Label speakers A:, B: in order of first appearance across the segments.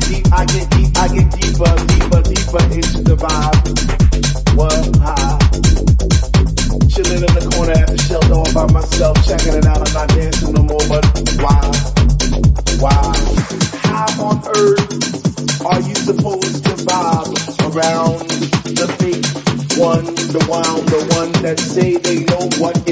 A: get deep, I get deep, I get deeper, deeper, deeper into the vibe. What? High. Chilling in the corner at the shelter all by myself, checking it out. I'm not dancing no more, but why? Why? How on earth are you supposed to vibe around the fake one, the one, the one that say they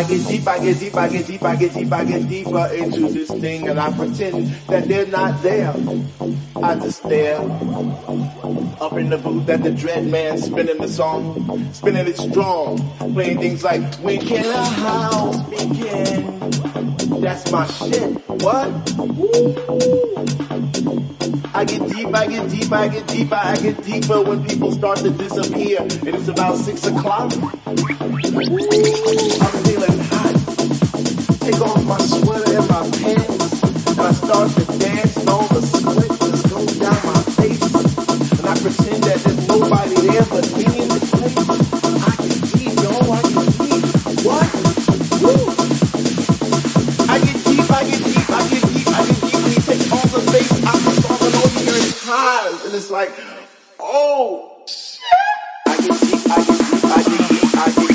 A: I get deep, I get deep, I get deep, I get deep, I get deeper into this thing and I pretend that they're not there. I just stare up in the booth at the dread man spinning the song, spinning it strong, playing things like when can a house begin? That's my shit. What? Woo. I get deep, I get deep, I get deeper, I get deeper when people start to disappear. And it's about six o'clock. Like, oh, shit. I get deep, I get deep, I get deep, I get.